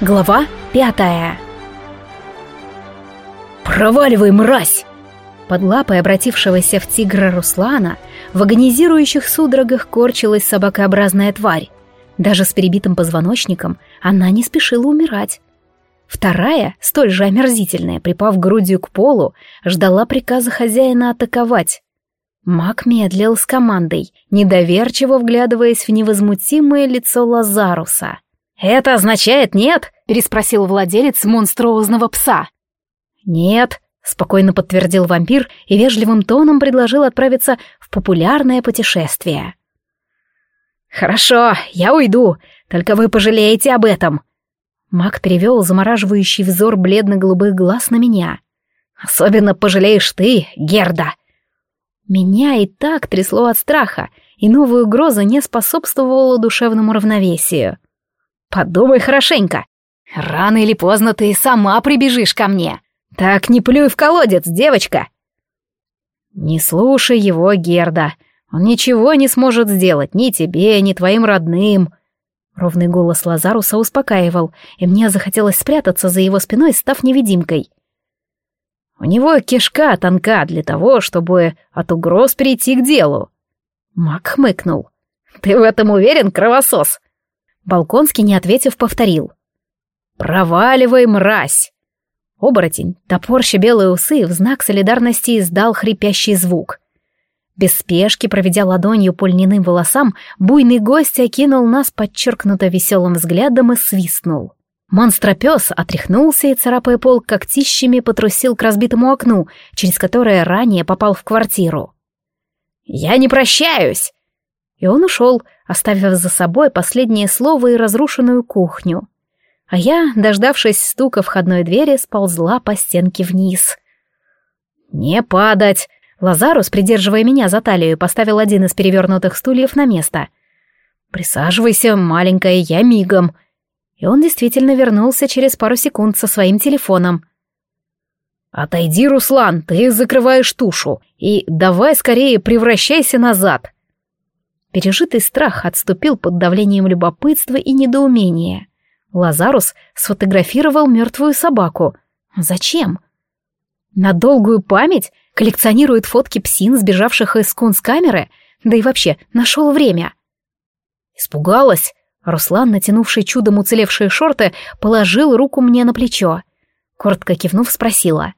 Глава пятая «Проваливай, мразь!» Под лапой обратившегося в тигра Руслана в агонизирующих судорогах корчилась собакообразная тварь. Даже с перебитым позвоночником она не спешила умирать. Вторая, столь же омерзительная, припав грудью к полу, ждала приказа хозяина атаковать. Маг медлил с командой, недоверчиво вглядываясь в невозмутимое лицо Лазаруса. «Это означает нет?» — переспросил владелец монструозного пса. «Нет», — спокойно подтвердил вампир и вежливым тоном предложил отправиться в популярное путешествие. «Хорошо, я уйду, только вы пожалеете об этом». Маг перевел замораживающий взор бледно-голубых глаз на меня. «Особенно пожалеешь ты, Герда». Меня и так трясло от страха, и новая угроза не способствовала душевному равновесию. «Подумай хорошенько. Рано или поздно ты сама прибежишь ко мне. Так не плюй в колодец, девочка!» «Не слушай его, Герда. Он ничего не сможет сделать ни тебе, ни твоим родным». Ровный голос Лазаруса успокаивал, и мне захотелось спрятаться за его спиной, став невидимкой. У него кишка тонка для того, чтобы от угроз перейти к делу. Мак хмыкнул. «Ты в этом уверен, кровосос?» Балконский, не ответив, повторил. «Проваливай, мразь!» Оборотень, топорща белые усы, в знак солидарности издал хрипящий звук. Без спешки, проведя ладонью по льняным волосам, буйный гость окинул нас подчеркнуто веселым взглядом и свистнул. Монстропес отряхнулся и, царапая пол когтищами, потрусил к разбитому окну, через которое ранее попал в квартиру. «Я не прощаюсь!» И он ушел, оставив за собой последнее слово и разрушенную кухню. А я, дождавшись стука входной двери, сползла по стенке вниз. «Не падать!» Лазарус, придерживая меня за талию, поставил один из перевернутых стульев на место. «Присаживайся, маленькая, я мигом!» И он действительно вернулся через пару секунд со своим телефоном. «Отойди, Руслан, ты закрываешь тушу, и давай скорее превращайся назад!» Пережитый страх отступил под давлением любопытства и недоумения. Лазарус сфотографировал мертвую собаку. Зачем? На долгую память коллекционирует фотки псин, сбежавших из кунсткамеры, да и вообще нашел время. Испугалась, Руслан, натянувший чудом уцелевшие шорты, положил руку мне на плечо. Коротко кивнув, спросила.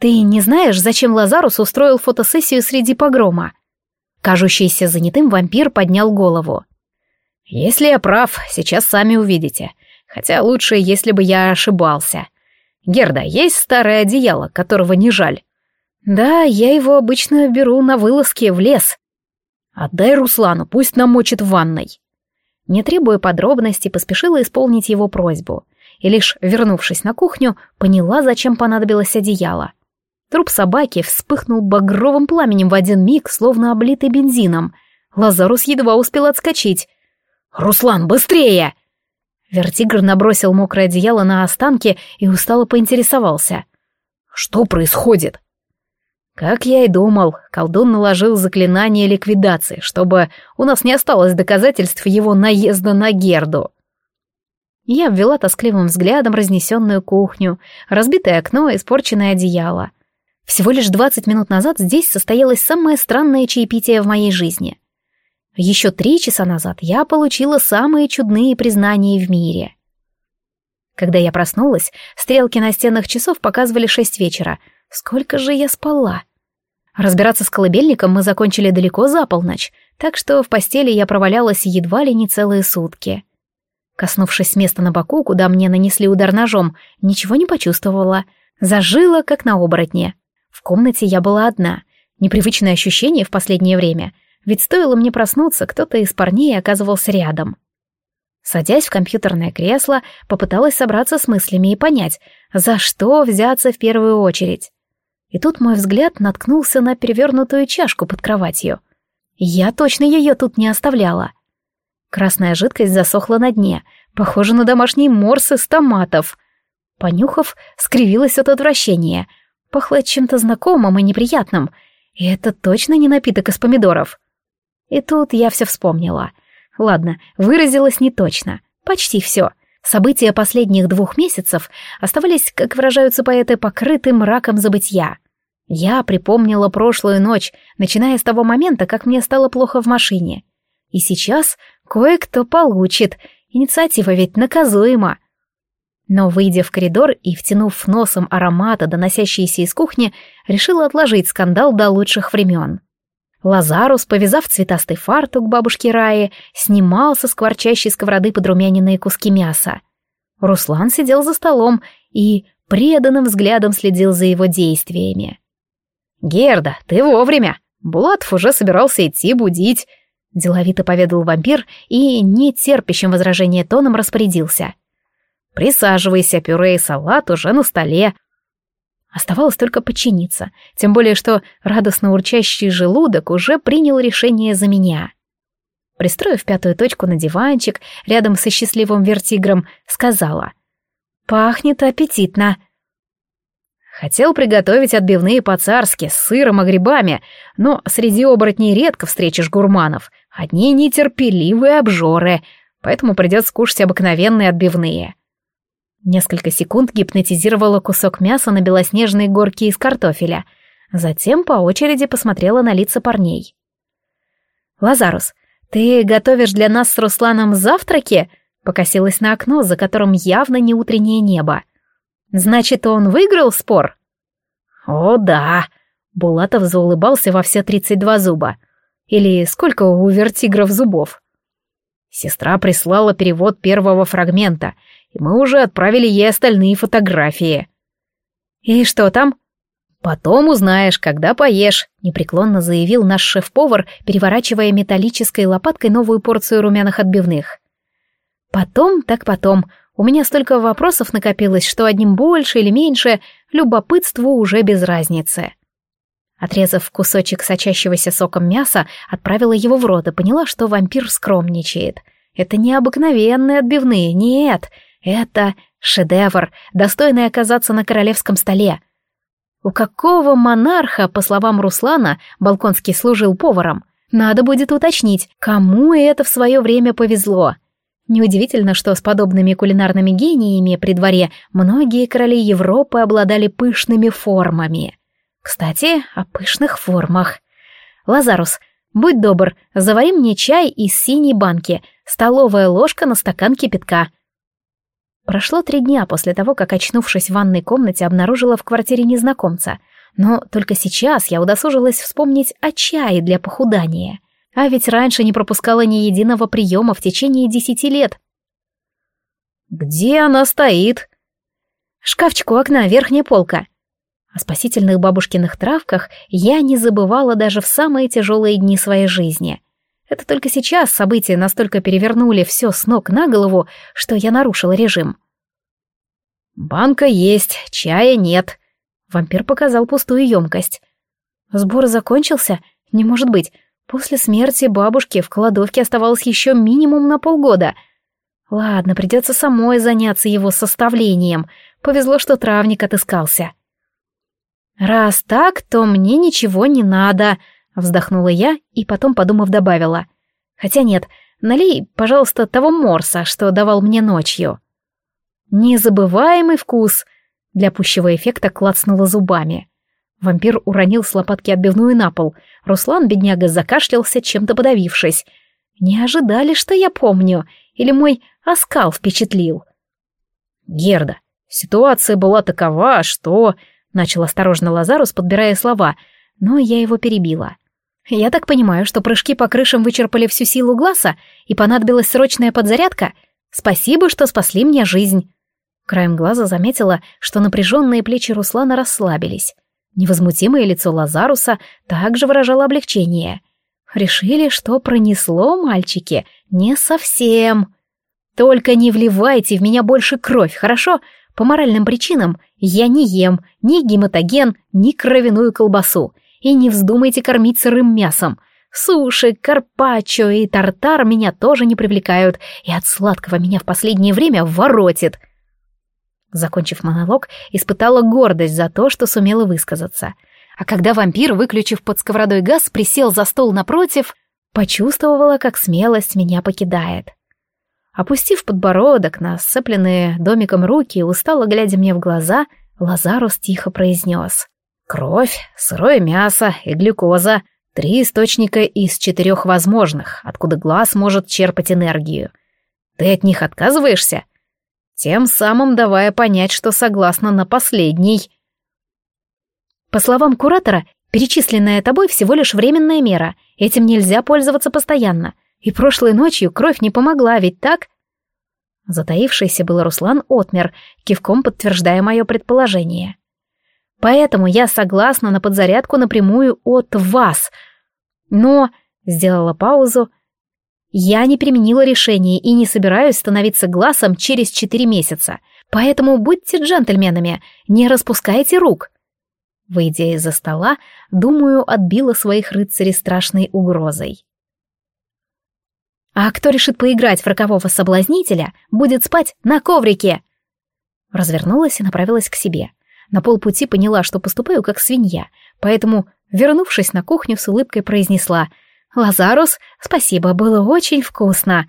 «Ты не знаешь, зачем Лазарус устроил фотосессию среди погрома?» Кажущийся занятым вампир поднял голову. «Если я прав, сейчас сами увидите. Хотя лучше, если бы я ошибался. Герда, есть старое одеяло, которого не жаль?» «Да, я его обычно беру на вылазке в лес». «Отдай Руслану, пусть намочит в ванной». Не требуя подробностей, поспешила исполнить его просьбу. И лишь вернувшись на кухню, поняла, зачем понадобилось одеяло. Труп собаки вспыхнул багровым пламенем в один миг, словно облитый бензином. Лазарус едва успел отскочить. «Руслан, быстрее!» Вертигр набросил мокрое одеяло на останки и устало поинтересовался. «Что происходит?» Как я и думал, колдун наложил заклинание ликвидации, чтобы у нас не осталось доказательств его наезда на Герду. Я ввела тоскливым взглядом разнесенную кухню, разбитое окно, испорченное одеяло. Всего лишь двадцать минут назад здесь состоялось самое странное чаепитие в моей жизни. Еще три часа назад я получила самые чудные признания в мире. Когда я проснулась, стрелки на стенах часов показывали шесть вечера — Сколько же я спала? Разбираться с колыбельником мы закончили далеко за полночь, так что в постели я провалялась едва ли не целые сутки. Коснувшись места на боку, куда мне нанесли удар ножом, ничего не почувствовала. Зажила, как на оборотне. В комнате я была одна. Непривычное ощущение в последнее время, ведь стоило мне проснуться, кто-то из парней оказывался рядом. Садясь в компьютерное кресло, попыталась собраться с мыслями и понять, за что взяться в первую очередь. И тут мой взгляд наткнулся на перевернутую чашку под кроватью. Я точно ее тут не оставляла. Красная жидкость засохла на дне, похоже на домашний морс из томатов. Понюхав, скривилась от отвращения. Пахло чем-то знакомым и неприятным. И это точно не напиток из помидоров. И тут я все вспомнила. Ладно, выразилась не точно. Почти все. События последних двух месяцев оставались, как выражаются поэты, покрытым раком забытья. Я припомнила прошлую ночь, начиная с того момента, как мне стало плохо в машине. И сейчас кое-кто получит, инициатива ведь наказуема. Но, выйдя в коридор и втянув носом аромата, доносящиеся из кухни, решила отложить скандал до лучших времен. Лазарус, повязав цветастый фартук бабушки Раи, снимал со скворчащей сковороды подрумяненные куски мяса. Руслан сидел за столом и преданным взглядом следил за его действиями. «Герда, ты вовремя! Булатов уже собирался идти будить», — деловито поведал вампир и, не терпящим возражения тоном, распорядился. «Присаживайся, пюре и салат уже на столе, Оставалось только подчиниться, тем более что радостно урчащий желудок уже принял решение за меня. Пристроив пятую точку на диванчик рядом со счастливым вертигром, сказала «Пахнет аппетитно». Хотел приготовить отбивные по-царски с сыром и грибами, но среди оборотней редко встретишь гурманов, одни нетерпеливые обжоры, поэтому придется кушать обыкновенные отбивные. Несколько секунд гипнотизировала кусок мяса на белоснежные горки из картофеля. Затем по очереди посмотрела на лица парней. «Лазарус, ты готовишь для нас с Русланом завтраки?» Покосилась на окно, за которым явно не утреннее небо. «Значит, он выиграл спор?» «О, да!» Булатов заулыбался во все тридцать два зуба. «Или сколько у вертигров зубов?» Сестра прислала перевод первого фрагмента — и мы уже отправили ей остальные фотографии. «И что там?» «Потом узнаешь, когда поешь», — непреклонно заявил наш шеф-повар, переворачивая металлической лопаткой новую порцию румяных отбивных. «Потом, так потом. У меня столько вопросов накопилось, что одним больше или меньше, любопытству уже без разницы». Отрезав кусочек сочащегося соком мяса, отправила его в рот и поняла, что вампир скромничает. Это не обыкновенные отбивные, нет, это шедевр, достойный оказаться на королевском столе. У какого монарха, по словам Руслана, Балконский служил поваром? Надо будет уточнить, кому это в свое время повезло. Неудивительно, что с подобными кулинарными гениями при дворе многие короли Европы обладали пышными формами. Кстати, о пышных формах. Лазарус, будь добр, завари мне чай из синей банки, столовая ложка на стакан кипятка — Прошло три дня после того, как, очнувшись в ванной комнате, обнаружила в квартире незнакомца. Но только сейчас я удосужилась вспомнить о чае для похудания. А ведь раньше не пропускала ни единого приема в течение десяти лет. «Где она стоит?» «Шкафчик у окна, верхняя полка». О спасительных бабушкиных травках я не забывала даже в самые тяжелые дни своей жизни — это только сейчас события настолько перевернули все с ног на голову, что я нарушила режим. «Банка есть, чая нет». Вампир показал пустую емкость. «Сбор закончился? Не может быть. После смерти бабушки в кладовке оставалось еще минимум на полгода. Ладно, придется самой заняться его составлением. Повезло, что травник отыскался». «Раз так, то мне ничего не надо», Вздохнула я и потом, подумав, добавила. Хотя нет, налей, пожалуйста, того морса, что давал мне ночью. Незабываемый вкус. Для пущего эффекта клацнула зубами. Вампир уронил с лопатки отбивную на пол. Руслан, бедняга, закашлялся, чем-то подавившись. Не ожидали, что я помню. Или мой оскал впечатлил. Герда, ситуация была такова, что... Начал осторожно Лазарус, подбирая слова, но я его перебила. Я так понимаю, что прыжки по крышам вычерпали всю силу глаза, и понадобилась срочная подзарядка? Спасибо, что спасли мне жизнь. Краем глаза заметила, что напряженные плечи Руслана расслабились. Невозмутимое лицо Лазаруса также выражало облегчение. Решили, что пронесло, мальчики? Не совсем. Только не вливайте в меня больше кровь, хорошо? По моральным причинам я не ем ни гематоген, ни кровяную колбасу и не вздумайте кормить сырым мясом. Суши, карпаччо и тартар меня тоже не привлекают, и от сладкого меня в последнее время воротит. Закончив монолог, испытала гордость за то, что сумела высказаться. А когда вампир, выключив под сковородой газ, присел за стол напротив, почувствовала, как смелость меня покидает. Опустив подбородок на сцепленные домиком руки, устало глядя мне в глаза, Лазарус тихо произнес. «Кровь, сырое мясо и глюкоза — три источника из четырех возможных, откуда глаз может черпать энергию. Ты от них отказываешься?» Тем самым давая понять, что согласна на последний. По словам куратора, перечисленная тобой всего лишь временная мера, этим нельзя пользоваться постоянно. И прошлой ночью кровь не помогла, ведь так? Затаившийся был Руслан отмер, кивком подтверждая мое предположение. Поэтому я согласна на подзарядку напрямую от вас. Но, сделала паузу, я не применила решение и не собираюсь становиться глазом через четыре месяца. Поэтому будьте джентльменами, не распускайте рук. Выйдя из-за стола, думаю, отбила своих рыцарей страшной угрозой. А кто решит поиграть в рокового соблазнителя, будет спать на коврике. Развернулась и направилась к себе. На полпути поняла, что поступаю как свинья, поэтому, вернувшись на кухню, с улыбкой произнесла «Лазарус, спасибо, было очень вкусно».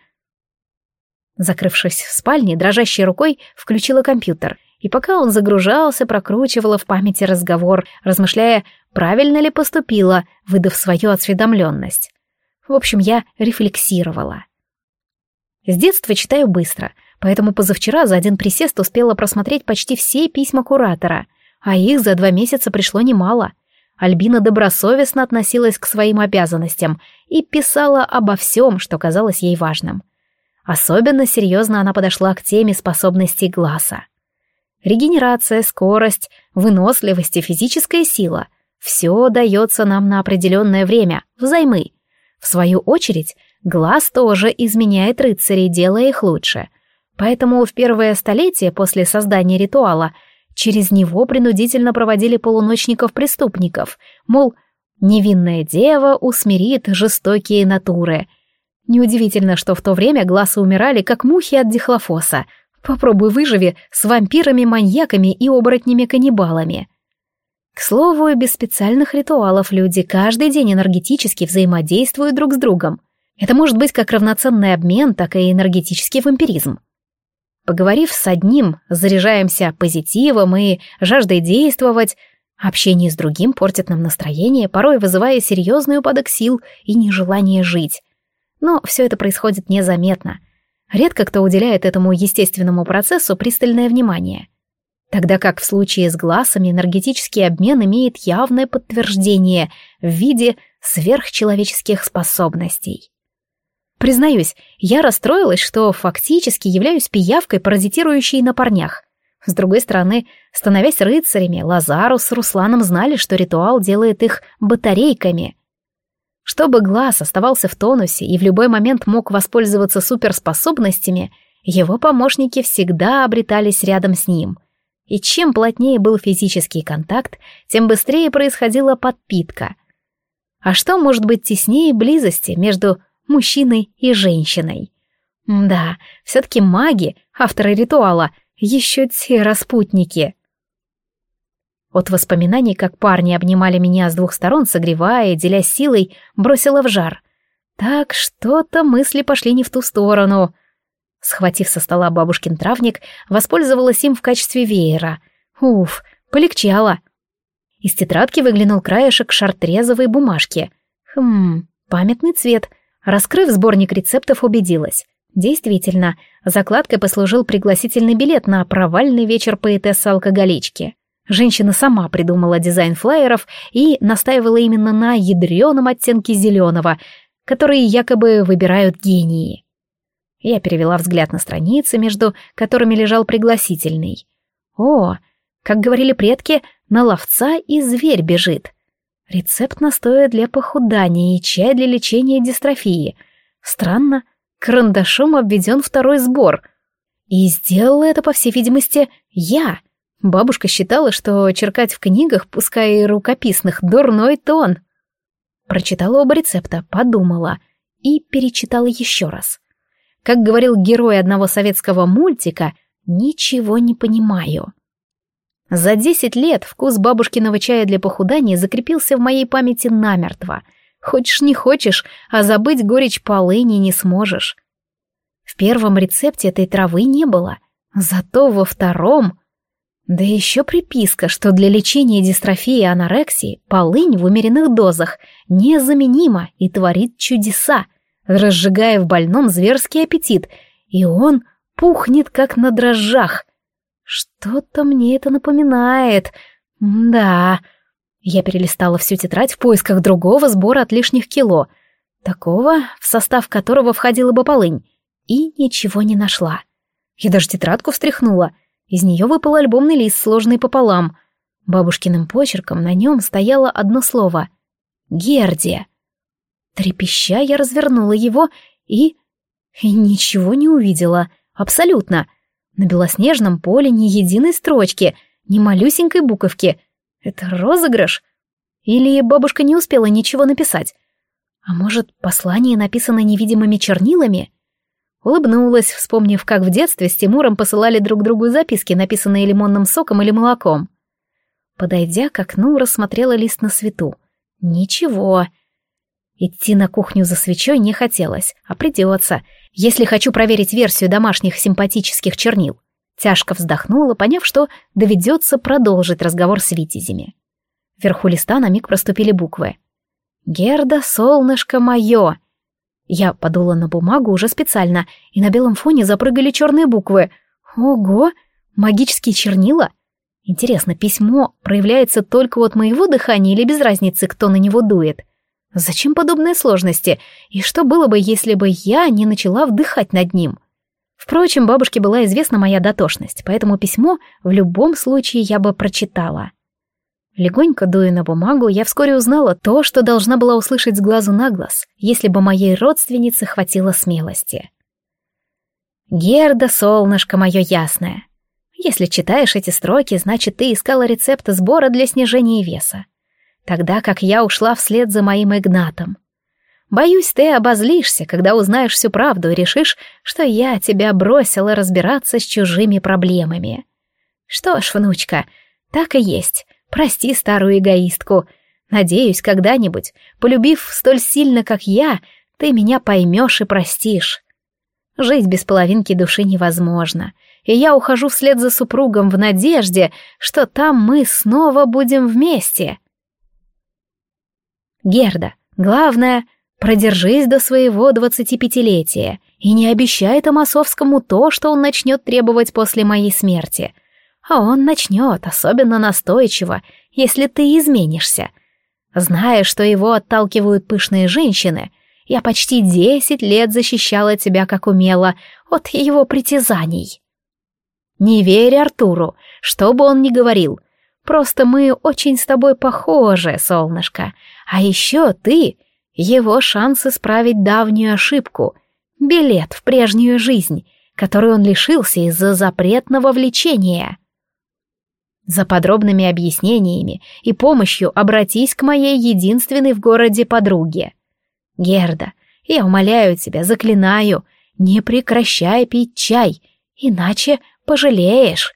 Закрывшись в спальне, дрожащей рукой включила компьютер, и пока он загружался, прокручивала в памяти разговор, размышляя, правильно ли поступила, выдав свою осведомленность. В общем, я рефлексировала. С детства читаю быстро, поэтому позавчера за один присест успела просмотреть почти все письма куратора, а их за два месяца пришло немало. Альбина добросовестно относилась к своим обязанностям и писала обо всем, что казалось ей важным. Особенно серьезно она подошла к теме способностей глаза. Регенерация, скорость, выносливость и физическая сила — все дается нам на определенное время, взаймы — в свою очередь, глаз тоже изменяет рыцарей, делая их лучше. Поэтому в первое столетие после создания ритуала через него принудительно проводили полуночников-преступников, мол, невинная дева усмирит жестокие натуры. Неудивительно, что в то время глазы умирали, как мухи от дихлофоса. Попробуй выживи с вампирами-маньяками и оборотнями-каннибалами. К слову, без специальных ритуалов люди каждый день энергетически взаимодействуют друг с другом. Это может быть как равноценный обмен, так и энергетический вампиризм. Поговорив с одним, заряжаемся позитивом и жаждой действовать, общение с другим портит нам настроение, порой вызывая серьезный упадок сил и нежелание жить. Но все это происходит незаметно. Редко кто уделяет этому естественному процессу пристальное внимание тогда как в случае с глазами энергетический обмен имеет явное подтверждение в виде сверхчеловеческих способностей. Признаюсь, я расстроилась, что фактически являюсь пиявкой, паразитирующей на парнях. С другой стороны, становясь рыцарями, Лазарус с Русланом знали, что ритуал делает их батарейками. Чтобы глаз оставался в тонусе и в любой момент мог воспользоваться суперспособностями, его помощники всегда обретались рядом с ним — и чем плотнее был физический контакт, тем быстрее происходила подпитка. А что может быть теснее близости между мужчиной и женщиной? Да, все-таки маги, авторы ритуала, еще те распутники. От воспоминаний, как парни обнимали меня с двух сторон, согревая и делясь силой, бросила в жар. Так что-то мысли пошли не в ту сторону. Схватив со стола бабушкин травник, воспользовалась им в качестве веера. Уф, полегчало. Из тетрадки выглянул краешек шартрезовой бумажки. Хм, памятный цвет. Раскрыв сборник рецептов, убедилась. Действительно, закладкой послужил пригласительный билет на провальный вечер поэтессы-алкоголички. Женщина сама придумала дизайн флаеров и настаивала именно на ядреном оттенке зеленого, который якобы выбирают гении. Я перевела взгляд на страницы, между которыми лежал пригласительный. О, как говорили предки, на ловца и зверь бежит. Рецепт настоя для похудания и чай для лечения дистрофии. Странно, карандашом обведен второй сбор. И сделала это, по всей видимости, я. Бабушка считала, что черкать в книгах, пускай и рукописных, дурной тон. Прочитала оба рецепта, подумала и перечитала еще раз. Как говорил герой одного советского мультика, ничего не понимаю. За десять лет вкус бабушкиного чая для похудания закрепился в моей памяти намертво. Хочешь не хочешь, а забыть горечь полыни не сможешь. В первом рецепте этой травы не было, зато во втором... Да еще приписка, что для лечения дистрофии и анорексии полынь в умеренных дозах незаменима и творит чудеса, разжигая в больном зверский аппетит, и он пухнет, как на дрожжах. Что-то мне это напоминает. Да. Я перелистала всю тетрадь в поисках другого сбора от лишних кило, такого, в состав которого входила бы полынь, и ничего не нашла. Я даже тетрадку встряхнула — из нее выпал альбомный лист, сложный пополам. Бабушкиным почерком на нем стояло одно слово — «Гердия». Трепеща я развернула его и... и ничего не увидела. Абсолютно. На белоснежном поле ни единой строчки, ни малюсенькой буковки. Это розыгрыш? Или бабушка не успела ничего написать? А может, послание написано невидимыми чернилами? Улыбнулась, вспомнив, как в детстве с Тимуром посылали друг другу записки, написанные лимонным соком или молоком. Подойдя к окну, рассмотрела лист на свету. Ничего. Идти на кухню за свечой не хотелось, а придется, если хочу проверить версию домашних симпатических чернил. Тяжко вздохнула, поняв, что доведется продолжить разговор с витязями. Вверху листа на миг проступили буквы. «Герда, солнышко мое!» Я подула на бумагу уже специально, и на белом фоне запрыгали черные буквы. Ого! Магические чернила? Интересно, письмо проявляется только от моего дыхания или без разницы, кто на него дует? Зачем подобные сложности? И что было бы, если бы я не начала вдыхать над ним? Впрочем, бабушке была известна моя дотошность, поэтому письмо в любом случае я бы прочитала. Легонько дуя на бумагу, я вскоре узнала то, что должна была услышать с глазу на глаз, если бы моей родственнице хватило смелости. «Герда, солнышко мое ясное, если читаешь эти строки, значит, ты искала рецепт сбора для снижения веса. Тогда как я ушла вслед за моим Игнатом. Боюсь, ты обозлишься, когда узнаешь всю правду и решишь, что я тебя бросила разбираться с чужими проблемами. Что ж, внучка, так и есть. Прости старую эгоистку. Надеюсь, когда-нибудь, полюбив столь сильно, как я, ты меня поймешь и простишь. Жить без половинки души невозможно, и я ухожу вслед за супругом в надежде, что там мы снова будем вместе. Герда, главное, продержись до своего двадцатипятилетия и не обещай Томасовскому то, что он начнет требовать после моей смерти — а он начнет, особенно настойчиво, если ты изменишься. Зная, что его отталкивают пышные женщины, я почти десять лет защищала тебя как умела от его притязаний. Не верь Артуру, что бы он ни говорил. Просто мы очень с тобой похожи, солнышко. А еще ты — его шанс исправить давнюю ошибку, билет в прежнюю жизнь, которую он лишился из-за запретного влечения. За подробными объяснениями и помощью обратись к моей единственной в городе подруге. Герда, я умоляю тебя, заклинаю, не прекращай пить чай, иначе пожалеешь.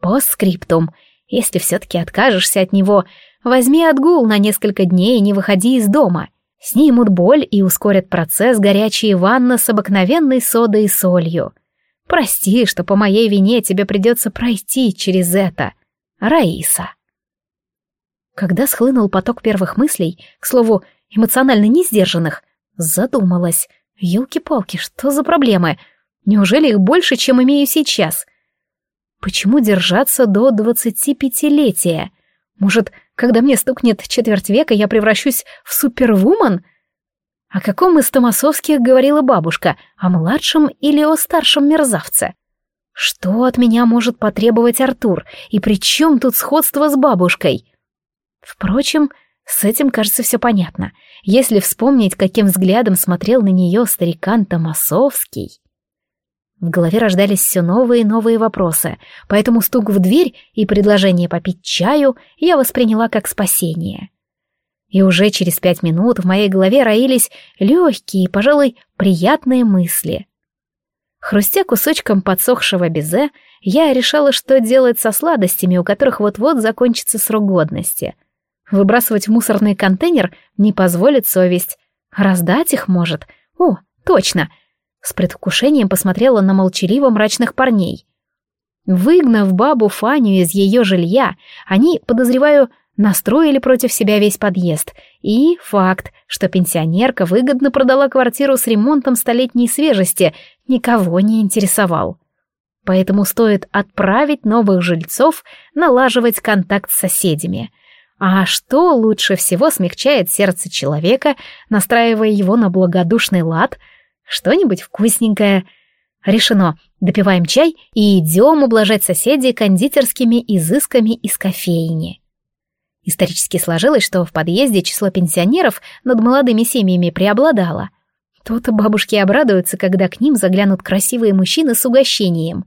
Постскриптум. Если все-таки откажешься от него, возьми отгул на несколько дней и не выходи из дома. Снимут боль и ускорят процесс горячие ванны с обыкновенной содой и солью. Прости, что по моей вине тебе придется пройти через это. Раиса. Когда схлынул поток первых мыслей, к слову, эмоционально не сдержанных, задумалась. Ёлки-палки, что за проблемы? Неужели их больше, чем имею сейчас? Почему держаться до двадцатипятилетия? Может, когда мне стукнет четверть века, я превращусь в супервумен? О каком из Томасовских говорила бабушка, о младшем или о старшем мерзавце? Что от меня может потребовать Артур, и при чем тут сходство с бабушкой? Впрочем, с этим, кажется, все понятно. Если вспомнить, каким взглядом смотрел на нее старикан Томасовский... В голове рождались все новые и новые вопросы, поэтому стук в дверь и предложение попить чаю я восприняла как спасение. И уже через пять минут в моей голове роились легкие пожалуй, приятные мысли. Хрустя кусочком подсохшего безе, я решала, что делать со сладостями, у которых вот-вот закончится срок годности. Выбрасывать в мусорный контейнер не позволит совесть. Раздать их может. О, точно! С предвкушением посмотрела на молчаливо мрачных парней. Выгнав бабу Фаню из ее жилья, они, подозреваю, настроили против себя весь подъезд. И факт, что пенсионерка выгодно продала квартиру с ремонтом столетней свежести, никого не интересовал. Поэтому стоит отправить новых жильцов налаживать контакт с соседями. А что лучше всего смягчает сердце человека, настраивая его на благодушный лад? Что-нибудь вкусненькое. Решено. Допиваем чай и идем ублажать соседей кондитерскими изысками из кофейни. Исторически сложилось, что в подъезде число пенсионеров над молодыми семьями преобладало. То-то бабушки обрадуются, когда к ним заглянут красивые мужчины с угощением.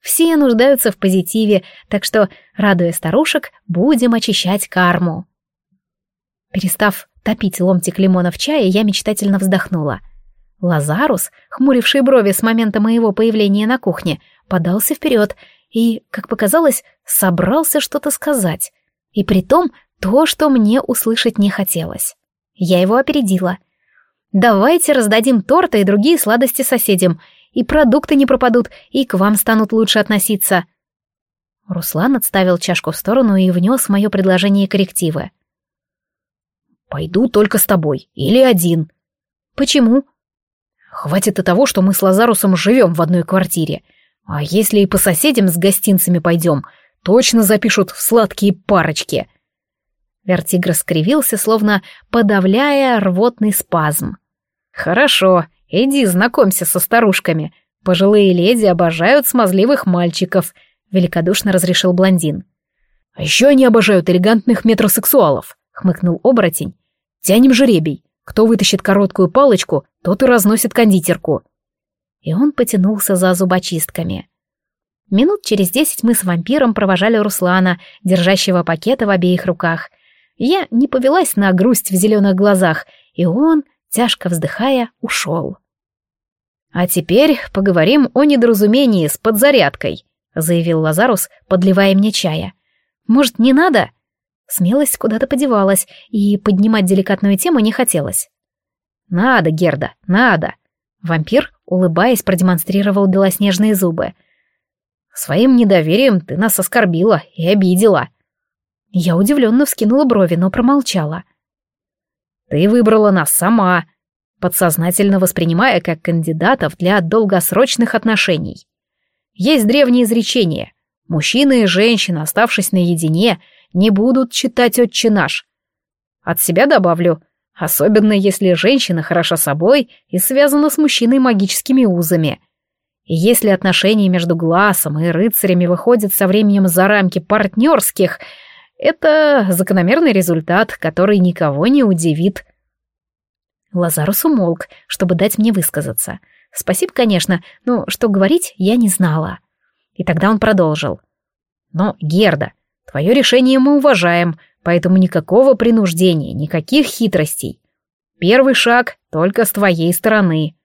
Все нуждаются в позитиве, так что, радуя старушек, будем очищать карму. Перестав топить ломтик лимона в чае, я мечтательно вздохнула. Лазарус, хмуривший брови с момента моего появления на кухне, подался вперед и, как показалось, собрался что-то сказать. И при том то, что мне услышать не хотелось. Я его опередила. «Давайте раздадим торты и другие сладости соседям, и продукты не пропадут, и к вам станут лучше относиться». Руслан отставил чашку в сторону и внес мое предложение коррективы. «Пойду только с тобой, или один». «Почему?» «Хватит и того, что мы с Лазарусом живем в одной квартире. А если и по соседям с гостинцами пойдем, точно запишут в сладкие парочки». Вертигра скривился, словно подавляя рвотный спазм. «Хорошо, иди знакомься со старушками. Пожилые леди обожают смазливых мальчиков», — великодушно разрешил блондин. «А еще они обожают элегантных метросексуалов», — хмыкнул оборотень. «Тянем жеребий. Кто вытащит короткую палочку, тот и разносит кондитерку». И он потянулся за зубочистками. Минут через десять мы с вампиром провожали Руслана, держащего пакеты в обеих руках. Я не повелась на грусть в зеленых глазах, и он, тяжко вздыхая, ушел. «А теперь поговорим о недоразумении с подзарядкой», заявил Лазарус, подливая мне чая. «Может, не надо?» Смелость куда-то подевалась, и поднимать деликатную тему не хотелось. «Надо, Герда, надо!» Вампир, улыбаясь, продемонстрировал белоснежные зубы — Своим недоверием ты нас оскорбила и обидела. Я удивленно вскинула брови, но промолчала. Ты выбрала нас сама, подсознательно воспринимая как кандидатов для долгосрочных отношений. Есть древнее изречение. Мужчина и женщина, оставшись наедине, не будут читать «Отче наш». От себя добавлю, особенно если женщина хороша собой и связана с мужчиной магическими узами. И если отношения между Глазом и рыцарями выходят со временем за рамки партнерских, это закономерный результат, который никого не удивит. Лазарус умолк, чтобы дать мне высказаться. Спасибо, конечно, но что говорить я не знала. И тогда он продолжил. Но, Герда, твое решение мы уважаем, поэтому никакого принуждения, никаких хитростей. Первый шаг только с твоей стороны.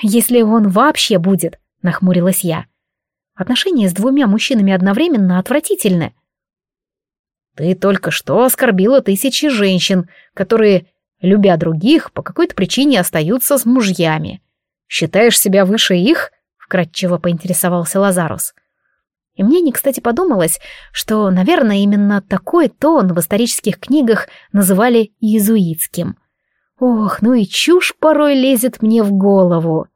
Если он вообще будет, — нахмурилась я. «Отношения с двумя мужчинами одновременно отвратительны». «Ты только что оскорбила тысячи женщин, которые, любя других, по какой-то причине остаются с мужьями. Считаешь себя выше их?» — вкратчиво поинтересовался Лазарус. И мне не кстати подумалось, что, наверное, именно такой тон в исторических книгах называли иезуитским. Ох, ну и чушь порой лезет мне в голову.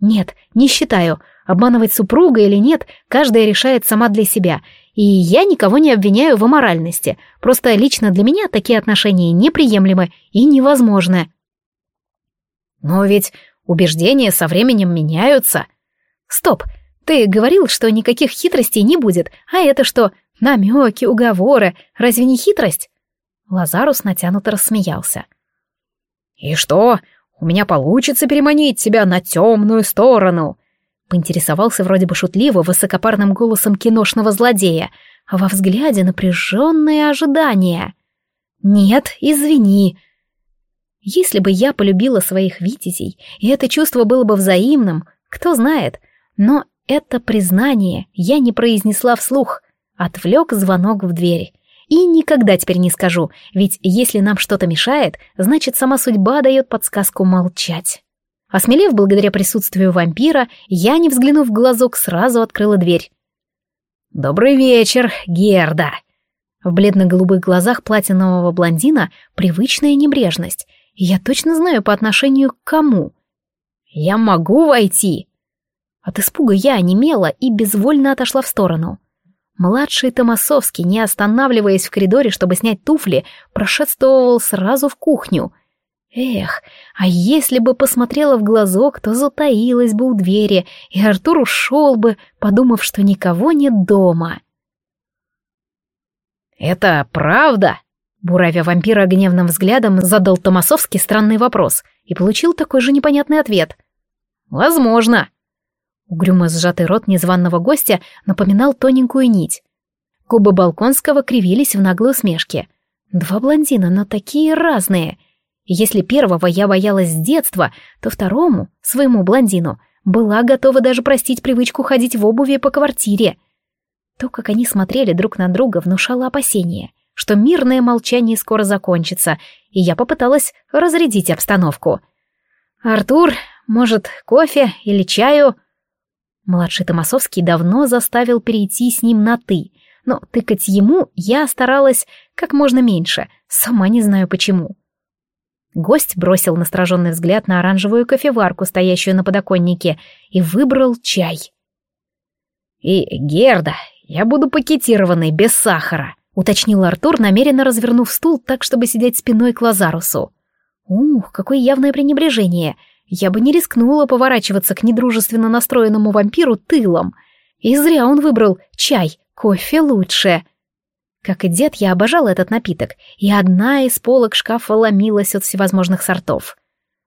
Нет, не считаю. Обманывать супруга или нет, каждая решает сама для себя. И я никого не обвиняю в аморальности. Просто лично для меня такие отношения неприемлемы и невозможны. Но ведь убеждения со временем меняются. Стоп, ты говорил, что никаких хитростей не будет, а это что, намеки, уговоры, разве не хитрость? Лазарус натянуто рассмеялся. «И что, у меня получится переманить тебя на темную сторону!» Поинтересовался вроде бы шутливо высокопарным голосом киношного злодея, а во взгляде напряженное ожидание. «Нет, извини!» Если бы я полюбила своих витязей, и это чувство было бы взаимным, кто знает, но это признание я не произнесла вслух, отвлек звонок в дверь. И никогда теперь не скажу, ведь если нам что-то мешает, значит, сама судьба дает подсказку молчать. Осмелев благодаря присутствию вампира, я, не взглянув в глазок, сразу открыла дверь. «Добрый вечер, Герда!» В бледно-голубых глазах платинового блондина привычная небрежность, я точно знаю по отношению к кому. «Я могу войти?» От испуга я онемела и безвольно отошла в сторону. Младший Томасовский, не останавливаясь в коридоре, чтобы снять туфли, прошествовал сразу в кухню. Эх, а если бы посмотрела в глазок, то затаилась бы у двери, и Артур ушел бы, подумав, что никого нет дома. «Это правда?» Буравя вампира гневным взглядом, задал Томасовский странный вопрос и получил такой же непонятный ответ. «Возможно», Угрюмо сжатый рот незваного гостя напоминал тоненькую нить. Губы Балконского кривились в наглой усмешке. Два блондина, но такие разные. если первого я боялась с детства, то второму, своему блондину, была готова даже простить привычку ходить в обуви по квартире. То, как они смотрели друг на друга, внушало опасение, что мирное молчание скоро закончится, и я попыталась разрядить обстановку. «Артур, может, кофе или чаю?» Младший Томасовский давно заставил перейти с ним на «ты», но тыкать ему я старалась как можно меньше, сама не знаю почему. Гость бросил настороженный взгляд на оранжевую кофеварку, стоящую на подоконнике, и выбрал чай. «И, Герда, я буду пакетированный, без сахара», — уточнил Артур, намеренно развернув стул так, чтобы сидеть спиной к Лазарусу. «Ух, какое явное пренебрежение!» Я бы не рискнула поворачиваться к недружественно настроенному вампиру тылом. И зря он выбрал чай, кофе лучше. Как и дед, я обожала этот напиток, и одна из полок шкафа ломилась от всевозможных сортов.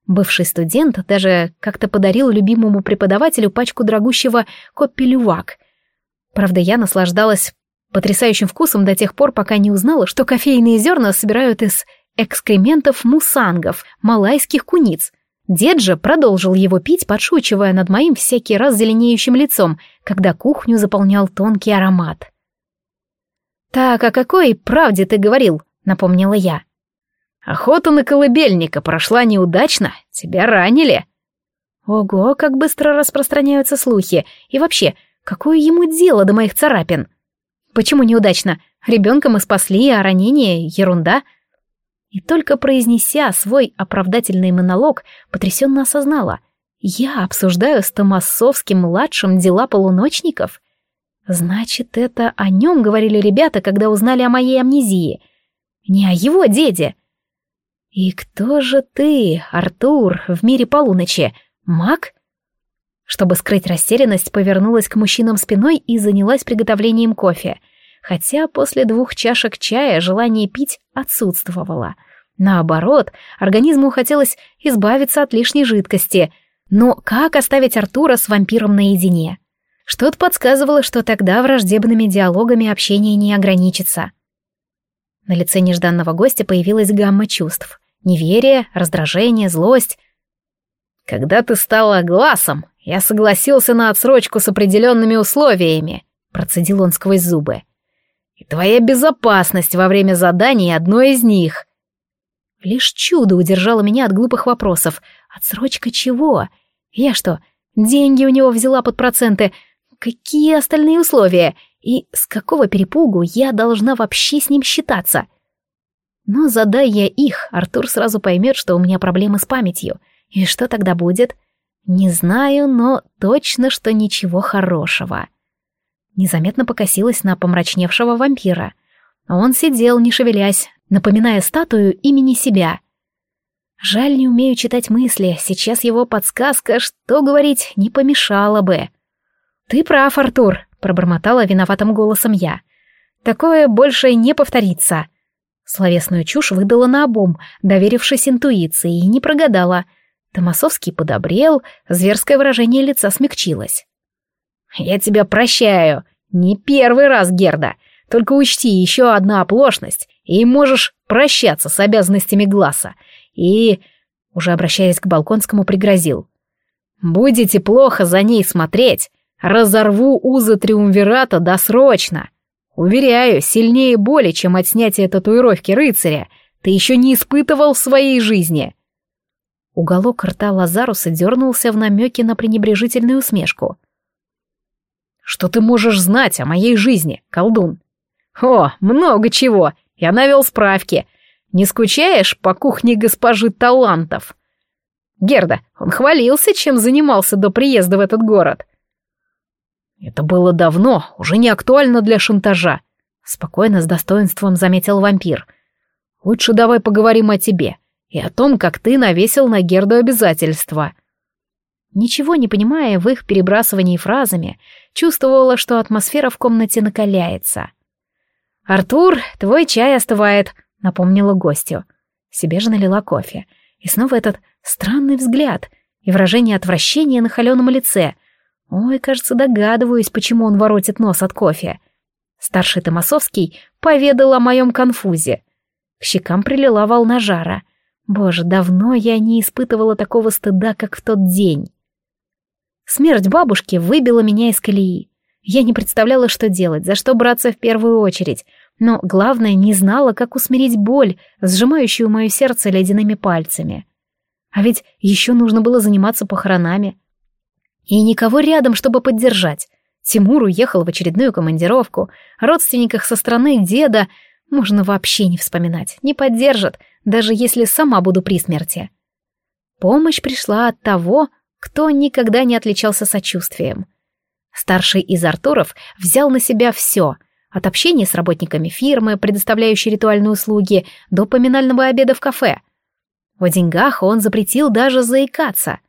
Бывший студент даже как-то подарил любимому преподавателю пачку дорогущего коппелювак. Правда, я наслаждалась потрясающим вкусом до тех пор, пока не узнала, что кофейные зерна собирают из экскрементов мусангов, малайских куниц — Дед же продолжил его пить, подшучивая над моим всякий раз зеленеющим лицом, когда кухню заполнял тонкий аромат. «Так, о какой правде ты говорил?» — напомнила я. «Охота на колыбельника прошла неудачно, тебя ранили». Ого, как быстро распространяются слухи. И вообще, какое ему дело до моих царапин? Почему неудачно? Ребенка мы спасли, а ранение — ерунда — и только произнеся свой оправдательный монолог, потрясенно осознала. Я обсуждаю с Томасовским-младшим дела полуночников? Значит, это о нем говорили ребята, когда узнали о моей амнезии. Не о его деде. И кто же ты, Артур, в мире полуночи? Маг? Чтобы скрыть растерянность, повернулась к мужчинам спиной и занялась приготовлением кофе — хотя после двух чашек чая желание пить отсутствовало. Наоборот, организму хотелось избавиться от лишней жидкости. Но как оставить Артура с вампиром наедине? Что-то подсказывало, что тогда враждебными диалогами общение не ограничится. На лице нежданного гостя появилась гамма чувств. Неверие, раздражение, злость. «Когда ты стала глазом, я согласился на отсрочку с определенными условиями», процедил он сквозь зубы. И твоя безопасность во время заданий одно из них. Лишь чудо удержало меня от глупых вопросов. Отсрочка чего? Я что, деньги у него взяла под проценты? Какие остальные условия? И с какого перепугу я должна вообще с ним считаться? Но задая я их, Артур сразу поймет, что у меня проблемы с памятью. И что тогда будет? Не знаю, но точно, что ничего хорошего. Незаметно покосилась на помрачневшего вампира. Он сидел, не шевелясь, напоминая статую имени себя. Жаль, не умею читать мысли, сейчас его подсказка, что говорить, не помешала бы. «Ты прав, Артур», — пробормотала виноватым голосом я. «Такое больше не повторится». Словесную чушь выдала наобум, доверившись интуиции, и не прогадала. Томасовский подобрел, зверское выражение лица смягчилось. «Я тебя прощаю. Не первый раз, Герда. Только учти еще одна оплошность, и можешь прощаться с обязанностями глаза. И...» Уже обращаясь к Балконскому, пригрозил. «Будете плохо за ней смотреть, разорву узы Триумвирата досрочно. Уверяю, сильнее боли, чем от снятия татуировки рыцаря, ты еще не испытывал в своей жизни». Уголок рта Лазаруса дернулся в намеке на пренебрежительную усмешку. «Что ты можешь знать о моей жизни, колдун?» «О, много чего! Я навел справки. Не скучаешь по кухне госпожи талантов?» Герда, он хвалился, чем занимался до приезда в этот город. Это было давно, уже не актуально для шантажа. Спокойно, с достоинством заметил вампир. Лучше давай поговорим о тебе и о том, как ты навесил на Герду обязательства. Ничего не понимая в их перебрасывании фразами, чувствовала, что атмосфера в комнате накаляется. «Артур, твой чай остывает», — напомнила гостю. Себе же налила кофе. И снова этот странный взгляд и выражение отвращения на холеном лице. Ой, кажется, догадываюсь, почему он воротит нос от кофе. Старший Томасовский поведал о моем конфузе. К щекам прилила волна жара. Боже, давно я не испытывала такого стыда, как в тот день. Смерть бабушки выбила меня из колеи. Я не представляла, что делать, за что браться в первую очередь, но, главное, не знала, как усмирить боль, сжимающую мое сердце ледяными пальцами. А ведь еще нужно было заниматься похоронами. И никого рядом, чтобы поддержать. Тимур уехал в очередную командировку, родственниках со стороны деда можно вообще не вспоминать, не поддержат, даже если сама буду при смерти. Помощь пришла от того, кто никогда не отличался сочувствием. Старший из Артуров взял на себя все, от общения с работниками фирмы, предоставляющей ритуальные услуги, до поминального обеда в кафе. О деньгах он запретил даже заикаться.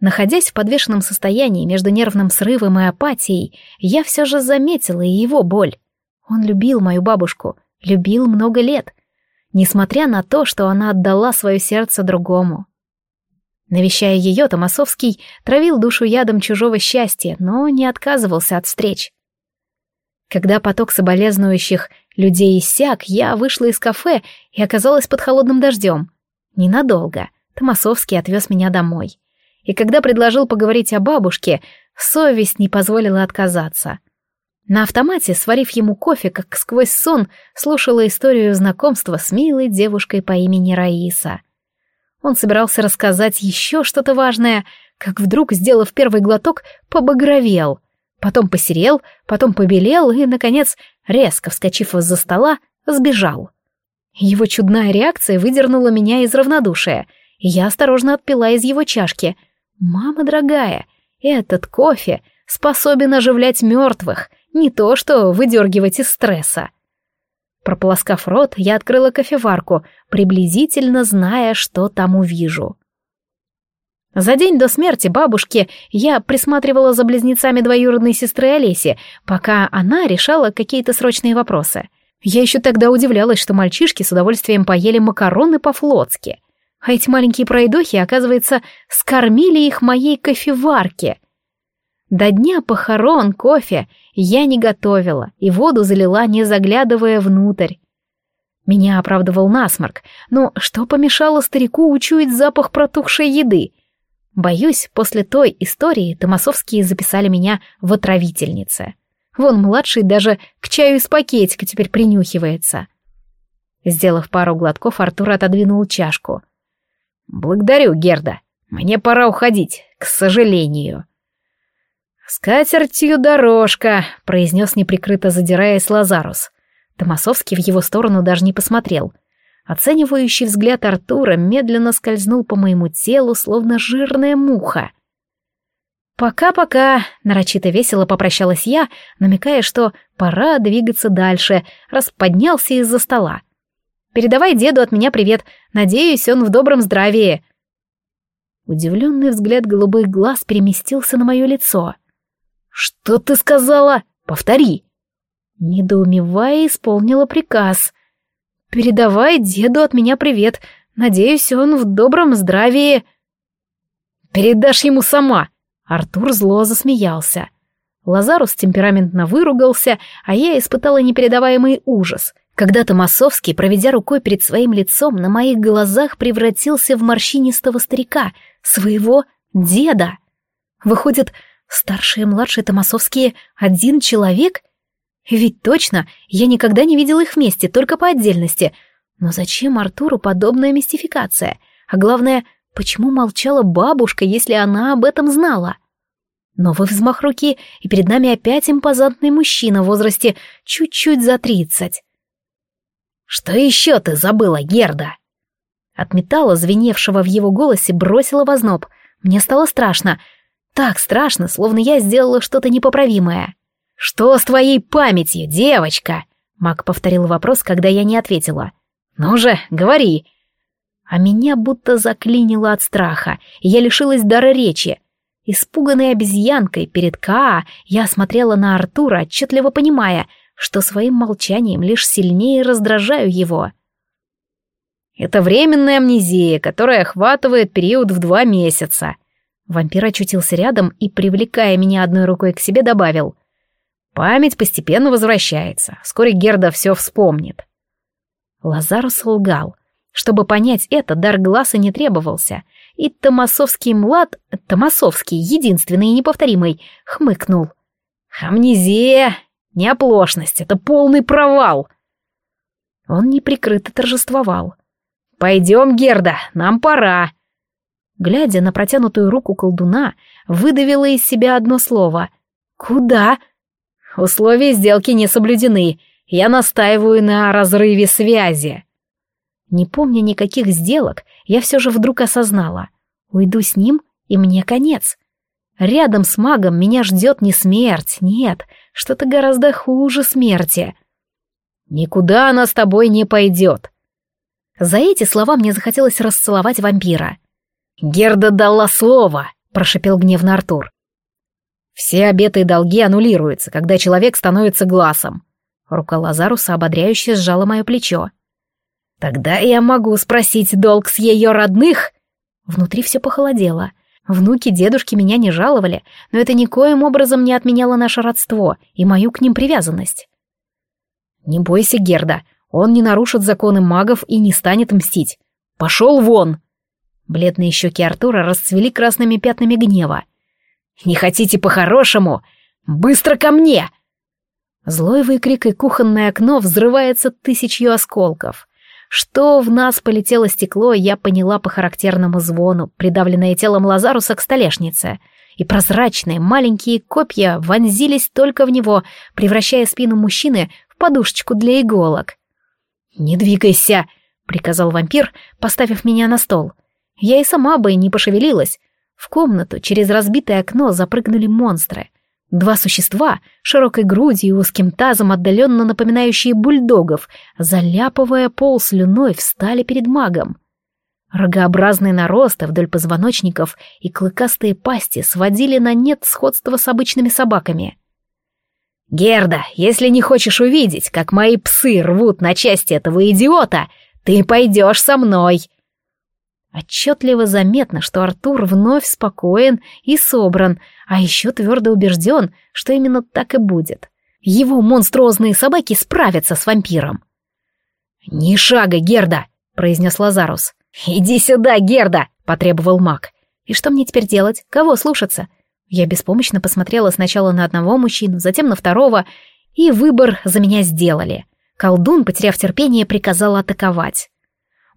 Находясь в подвешенном состоянии между нервным срывом и апатией, я все же заметила и его боль. Он любил мою бабушку, любил много лет, несмотря на то, что она отдала свое сердце другому. Навещая ее, Томасовский травил душу ядом чужого счастья, но не отказывался от встреч. Когда поток соболезнующих людей иссяк, я вышла из кафе и оказалась под холодным дождем. Ненадолго. Томасовский отвез меня домой. И когда предложил поговорить о бабушке, совесть не позволила отказаться. На автомате, сварив ему кофе, как сквозь сон, слушала историю знакомства с милой девушкой по имени Раиса. Он собирался рассказать еще что-то важное, как вдруг, сделав первый глоток, побагровел. Потом посерел, потом побелел и, наконец, резко вскочив из-за стола, сбежал. Его чудная реакция выдернула меня из равнодушия, я осторожно отпила из его чашки. «Мама дорогая, этот кофе способен оживлять мертвых, не то что выдергивать из стресса». Прополоскав рот, я открыла кофеварку, приблизительно зная, что там увижу. За день до смерти бабушки я присматривала за близнецами двоюродной сестры Олеси, пока она решала какие-то срочные вопросы. Я еще тогда удивлялась, что мальчишки с удовольствием поели макароны по-флотски. А эти маленькие пройдохи, оказывается, скормили их моей кофеварке. До дня похорон кофе я не готовила и воду залила, не заглядывая внутрь. Меня оправдывал насморк, но что помешало старику учуять запах протухшей еды? Боюсь, после той истории Томасовские записали меня в отравительнице. Вон младший даже к чаю из пакетика теперь принюхивается. Сделав пару глотков, Артур отодвинул чашку. «Благодарю, Герда. Мне пора уходить, к сожалению». «С дорожка», — произнес неприкрыто задираясь Лазарус. Томасовский в его сторону даже не посмотрел. Оценивающий взгляд Артура медленно скользнул по моему телу, словно жирная муха. «Пока-пока», — нарочито весело попрощалась я, намекая, что пора двигаться дальше, раз поднялся из-за стола. «Передавай деду от меня привет. Надеюсь, он в добром здравии». Удивленный взгляд голубых глаз переместился на мое лицо — «Что ты сказала? Повтори!» Недоумевая, исполнила приказ. «Передавай деду от меня привет. Надеюсь, он в добром здравии». «Передашь ему сама!» Артур зло засмеялся. Лазарус темпераментно выругался, а я испытала непередаваемый ужас, когда Томасовский, проведя рукой перед своим лицом, на моих глазах превратился в морщинистого старика, своего деда. Выходит, Старшие и младшие Томасовские — один человек? Ведь точно, я никогда не видел их вместе, только по отдельности. Но зачем Артуру подобная мистификация? А главное, Почему молчала бабушка, если она об этом знала? Новый взмах руки, и перед нами опять импозантный мужчина в возрасте чуть-чуть за тридцать. «Что еще ты забыла, Герда?» От металла, звеневшего в его голосе, бросила в озноб. Мне стало страшно. Так страшно, словно я сделала что-то непоправимое. «Что с твоей памятью, девочка?» Мак повторил вопрос, когда я не ответила. «Ну же, говори!» А меня будто заклинило от страха, и я лишилась дара речи. Испуганной обезьянкой перед Каа я смотрела на Артура, отчетливо понимая, что своим молчанием лишь сильнее раздражаю его. «Это временная амнезия, которая охватывает период в два месяца». Вампир очутился рядом и, привлекая меня одной рукой к себе, добавил. «Память постепенно возвращается. Вскоре Герда все вспомнит». Лазарус лгал. Чтобы понять это, дар глаза не требовался — и Томасовский млад, Томасовский, единственный и неповторимый, хмыкнул. «Амнезия! Не оплошность, это полный провал!» Он неприкрыто торжествовал. «Пойдем, Герда, нам пора!» Глядя на протянутую руку колдуна, выдавила из себя одно слово. «Куда?» «Условия сделки не соблюдены. Я настаиваю на разрыве связи». Не помня никаких сделок, я все же вдруг осознала. Уйду с ним, и мне конец. Рядом с магом меня ждет не смерть, нет, что-то гораздо хуже смерти. «Никуда она с тобой не пойдет». За эти слова мне захотелось расцеловать вампира. «Герда дала слово», — прошепел гневно Артур. «Все обеты и долги аннулируются, когда человек становится глазом». Рука Лазаруса ободряюще сжала мое плечо. Тогда я могу спросить долг с ее родных? Внутри все похолодело. Внуки дедушки меня не жаловали, но это никоим образом не отменяло наше родство и мою к ним привязанность. Не бойся, Герда, он не нарушит законы магов и не станет мстить. Пошел вон! Бледные щеки Артура расцвели красными пятнами гнева. «Не хотите по-хорошему? Быстро ко мне!» Злой выкрик и кухонное окно взрывается тысячью осколков. Что в нас полетело стекло, я поняла по характерному звону, придавленное телом Лазаруса к столешнице, и прозрачные маленькие копья вонзились только в него, превращая спину мужчины в подушечку для иголок. «Не двигайся!» — приказал вампир, поставив меня на стол. Я и сама бы не пошевелилась. В комнату через разбитое окно запрыгнули монстры. Два существа, широкой грудью и узким тазом, отдаленно напоминающие бульдогов, заляпывая пол слюной, встали перед магом. Рогообразные наросты вдоль позвоночников и клыкастые пасти сводили на нет сходство с обычными собаками. «Герда, если не хочешь увидеть, как мои псы рвут на части этого идиота, ты пойдешь со мной!» Отчетливо заметно, что Артур вновь спокоен и собран, а еще твердо убежден, что именно так и будет. Его монструозные собаки справятся с вампиром. «Ни шага, Герда!» — произнес Лазарус. «Иди сюда, Герда!» — потребовал маг. «И что мне теперь делать? Кого слушаться?» Я беспомощно посмотрела сначала на одного мужчину, затем на второго, и выбор за меня сделали. Колдун, потеряв терпение, приказал атаковать.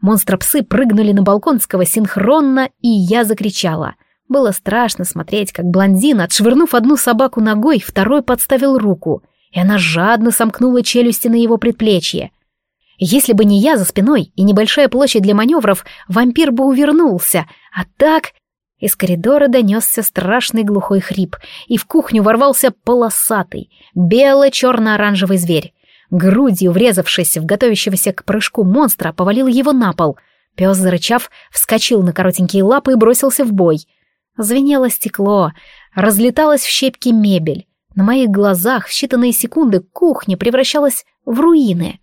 Монстра-псы прыгнули на Балконского синхронно, и я закричала. Было страшно смотреть, как блондин, отшвырнув одну собаку ногой, второй подставил руку, и она жадно сомкнула челюсти на его предплечье. Если бы не я за спиной и небольшая площадь для маневров, вампир бы увернулся, а так... Из коридора донесся страшный глухой хрип, и в кухню ворвался полосатый, бело-черно-оранжевый зверь. Грудью врезавшись в готовящегося к прыжку монстра, повалил его на пол. Пес, зарычав, вскочил на коротенькие лапы и бросился в бой. Звенело стекло, разлеталась в щепки мебель. На моих глазах в считанные секунды кухня превращалась в руины.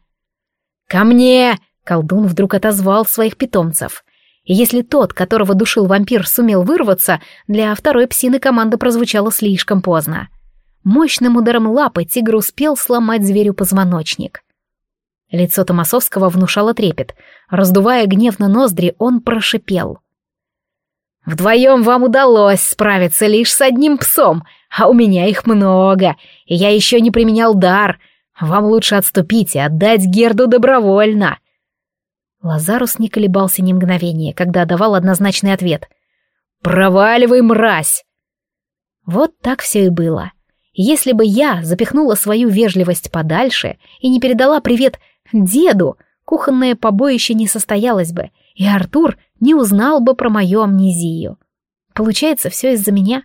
«Ко мне!» — колдун вдруг отозвал своих питомцев. И если тот, которого душил вампир, сумел вырваться, для второй псины команда прозвучала слишком поздно. Мощным ударом лапы тигр успел сломать зверю позвоночник. Лицо Томасовского внушало трепет. Раздувая гневно ноздри, он прошипел. «Вдвоем вам удалось справиться лишь с одним псом, а у меня их много, и я еще не применял дар. Вам лучше отступить и отдать Герду добровольно». Лазарус не колебался ни мгновения, когда давал однозначный ответ. «Проваливай, мразь!» Вот так все и было. Если бы я запихнула свою вежливость подальше и не передала привет деду, кухонное побоище не состоялось бы, и Артур не узнал бы про мою амнезию. Получается, все из-за меня.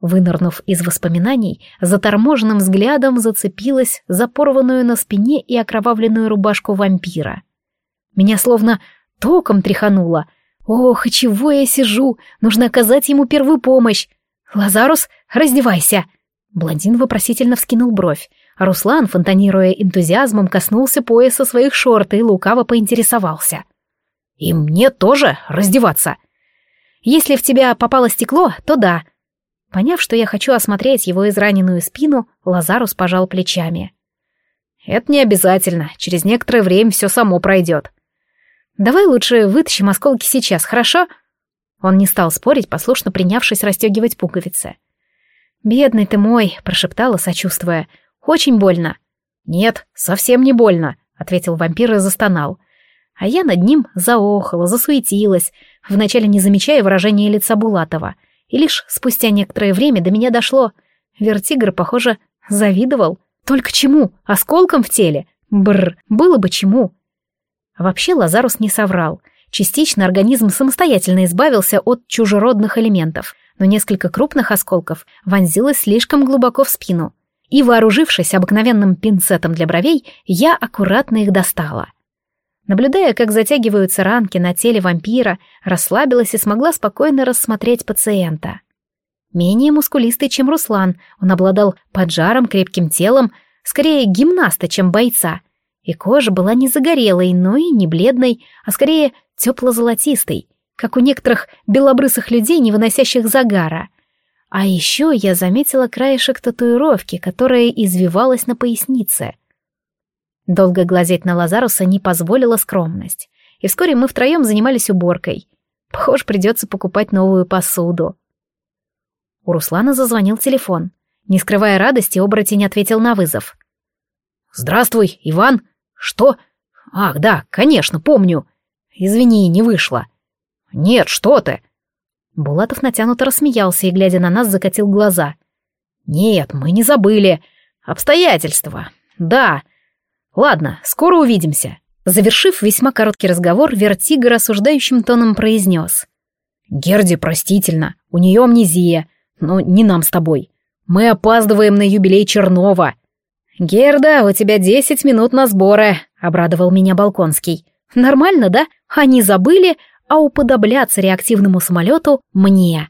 Вынырнув из воспоминаний, заторможенным взглядом зацепилась за порванную на спине и окровавленную рубашку вампира. Меня словно током тряхануло. Ох, и чего я сижу? Нужно оказать ему первую помощь. «Лазарус, раздевайся!» Блондин вопросительно вскинул бровь, Руслан, фонтанируя энтузиазмом, коснулся пояса своих шорт и лукаво поинтересовался. «И мне тоже раздеваться?» «Если в тебя попало стекло, то да». Поняв, что я хочу осмотреть его израненную спину, Лазарус пожал плечами. «Это не обязательно, через некоторое время все само пройдет». «Давай лучше вытащим осколки сейчас, хорошо?» Он не стал спорить, послушно принявшись расстегивать пуговицы. «Бедный ты мой», — прошептала, сочувствуя. «Очень больно». «Нет, совсем не больно», — ответил вампир и застонал. А я над ним заохала, засуетилась, вначале не замечая выражения лица Булатова. И лишь спустя некоторое время до меня дошло. Вертигр, похоже, завидовал. Только чему? Осколком в теле? Бррр, было бы чему. Вообще Лазарус не соврал. Частично организм самостоятельно избавился от чужеродных элементов, но несколько крупных осколков вонзилось слишком глубоко в спину. И, вооружившись обыкновенным пинцетом для бровей, я аккуратно их достала. Наблюдая, как затягиваются ранки на теле вампира, расслабилась и смогла спокойно рассмотреть пациента. Менее мускулистый, чем Руслан, он обладал поджаром, крепким телом, скорее гимнаста, чем бойца. И кожа была не загорелой, но и не бледной, а скорее тепло-золотистой, как у некоторых белобрысых людей, не выносящих загара. А еще я заметила краешек татуировки, которая извивалась на пояснице. Долго глазеть на Лазаруса не позволила скромность, и вскоре мы втроем занимались уборкой. Похоже, придется покупать новую посуду. У Руслана зазвонил телефон. Не скрывая радости, оборотень ответил на вызов. «Здравствуй, Иван! Что? Ах, да, конечно, помню. Извини, не вышло. Нет, что ты? Булатов натянуто рассмеялся и, глядя на нас, закатил глаза. Нет, мы не забыли. Обстоятельства. Да. Ладно, скоро увидимся. Завершив весьма короткий разговор, Вертига осуждающим тоном произнес. «Герди простительно, у нее амнезия, но не нам с тобой. Мы опаздываем на юбилей Чернова». «Герда, у тебя десять минут на сборы», — обрадовал меня Болконский. «Нормально, да? Они забыли, а уподобляться реактивному самолету мне.